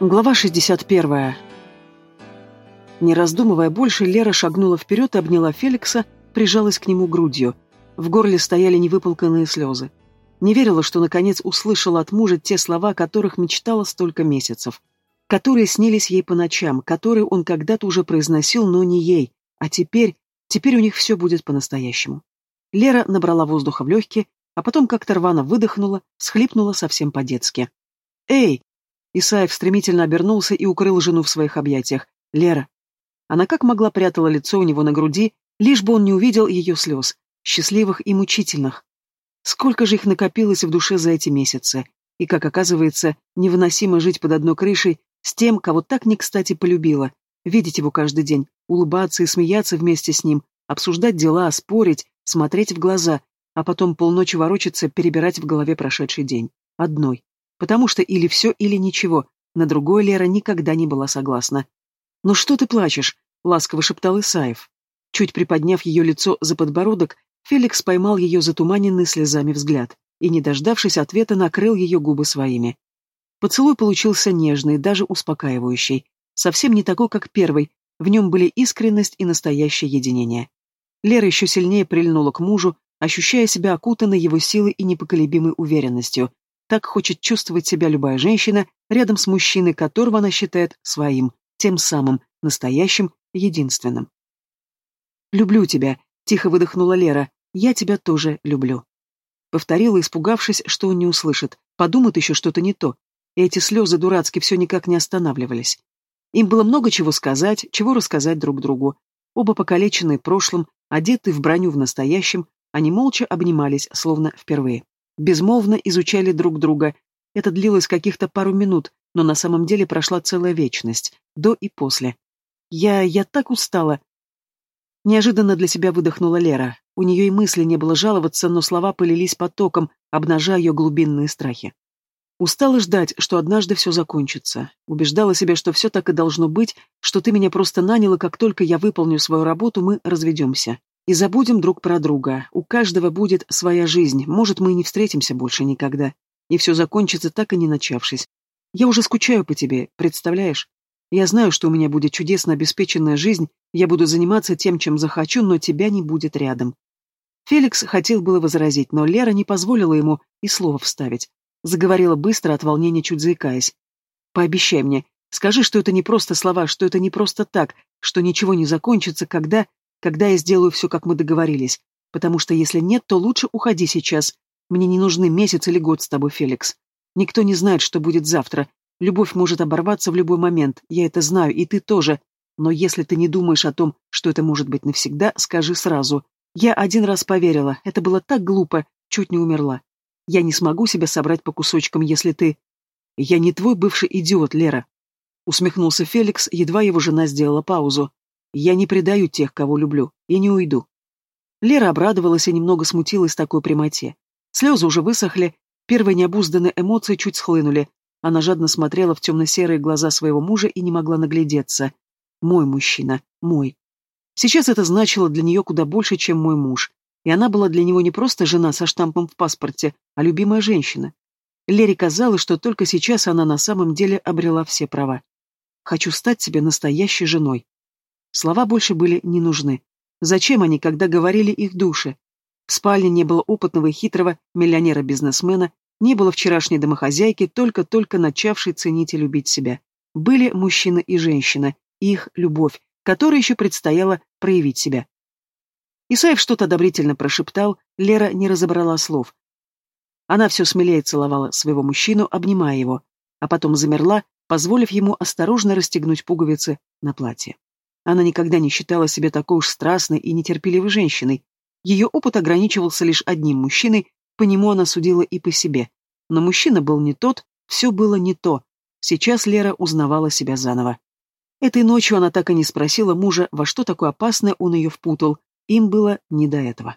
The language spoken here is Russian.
Глава 61. Не раздумывая больше, Лера шагнула вперед и обняла Феликса, прижалась к нему грудью. В горле стояли невыполканные слезы. Не верила, что наконец услышала от мужа те слова, которых мечтала столько месяцев. Которые снились ей по ночам, которые он когда-то уже произносил, но не ей. А теперь, теперь у них все будет по-настоящему. Лера набрала воздуха в легкие, а потом как-то рвано выдохнула, схлипнула совсем по-детски. «Эй!» Исаев стремительно обернулся и укрыл жену в своих объятиях. «Лера». Она как могла прятала лицо у него на груди, лишь бы он не увидел ее слез, счастливых и мучительных. Сколько же их накопилось в душе за эти месяцы, и, как оказывается, невыносимо жить под одной крышей с тем, кого так не кстати полюбила, видеть его каждый день, улыбаться и смеяться вместе с ним, обсуждать дела, спорить, смотреть в глаза, а потом полночи ворочаться, перебирать в голове прошедший день. Одной потому что или все, или ничего, на другое Лера никогда не была согласна. «Ну что ты плачешь?» — ласково шептал Исаев. Чуть приподняв ее лицо за подбородок, Феликс поймал ее затуманенный слезами взгляд и, не дождавшись ответа, накрыл ее губы своими. Поцелуй получился нежный, даже успокаивающий. Совсем не такой, как первый, в нем были искренность и настоящее единение. Лера еще сильнее прильнула к мужу, ощущая себя окутанной его силой и непоколебимой уверенностью, так хочет чувствовать себя любая женщина рядом с мужчиной, которого она считает своим, тем самым, настоящим, единственным. «Люблю тебя», — тихо выдохнула Лера. «Я тебя тоже люблю». Повторила, испугавшись, что он не услышит. Подумает еще что-то не то. И эти слезы дурацки все никак не останавливались. Им было много чего сказать, чего рассказать друг другу. Оба покалеченные прошлым, одетые в броню в настоящем, они молча обнимались, словно впервые безмолвно изучали друг друга. Это длилось каких-то пару минут, но на самом деле прошла целая вечность, до и после. Я... я так устала. Неожиданно для себя выдохнула Лера. У нее и мысли не было жаловаться, но слова полились потоком, обнажая ее глубинные страхи. Устала ждать, что однажды все закончится. Убеждала себя, что все так и должно быть, что ты меня просто наняла, как только я выполню свою работу, мы разведемся. И забудем друг про друга. У каждого будет своя жизнь. Может, мы и не встретимся больше никогда. И все закончится так и не начавшись. Я уже скучаю по тебе, представляешь? Я знаю, что у меня будет чудесно обеспеченная жизнь, я буду заниматься тем, чем захочу, но тебя не будет рядом. Феликс хотел было возразить, но Лера не позволила ему и слова вставить. Заговорила быстро, от волнения чуть заикаясь. «Пообещай мне, скажи, что это не просто слова, что это не просто так, что ничего не закончится, когда когда я сделаю все, как мы договорились. Потому что если нет, то лучше уходи сейчас. Мне не нужны месяц или год с тобой, Феликс. Никто не знает, что будет завтра. Любовь может оборваться в любой момент, я это знаю, и ты тоже. Но если ты не думаешь о том, что это может быть навсегда, скажи сразу. Я один раз поверила, это было так глупо, чуть не умерла. Я не смогу себя собрать по кусочкам, если ты... Я не твой бывший идиот, Лера. Усмехнулся Феликс, едва его жена сделала паузу. Я не предаю тех, кого люблю, и не уйду. Лера обрадовалась и немного смутилась такой прямоте. Слезы уже высохли, первые необузданные эмоции чуть схлынули. Она жадно смотрела в темно-серые глаза своего мужа и не могла наглядеться. Мой мужчина, мой. Сейчас это значило для нее куда больше, чем мой муж. И она была для него не просто жена со штампом в паспорте, а любимая женщина. Лере казалось, что только сейчас она на самом деле обрела все права. «Хочу стать себе настоящей женой», Слова больше были не нужны. Зачем они, когда говорили их души? В спальне не было опытного и хитрого миллионера-бизнесмена, не было вчерашней домохозяйки, только-только начавшей ценить и любить себя. Были мужчина и женщина, их любовь, которой еще предстояло проявить себя. Исаев что-то одобрительно прошептал, Лера не разобрала слов. Она все смелее целовала своего мужчину, обнимая его, а потом замерла, позволив ему осторожно расстегнуть пуговицы на платье. Она никогда не считала себя такой уж страстной и нетерпеливой женщиной. Ее опыт ограничивался лишь одним мужчиной, по нему она судила и по себе. Но мужчина был не тот, все было не то. Сейчас Лера узнавала себя заново. Этой ночью она так и не спросила мужа, во что такое опасное он ее впутал. Им было не до этого.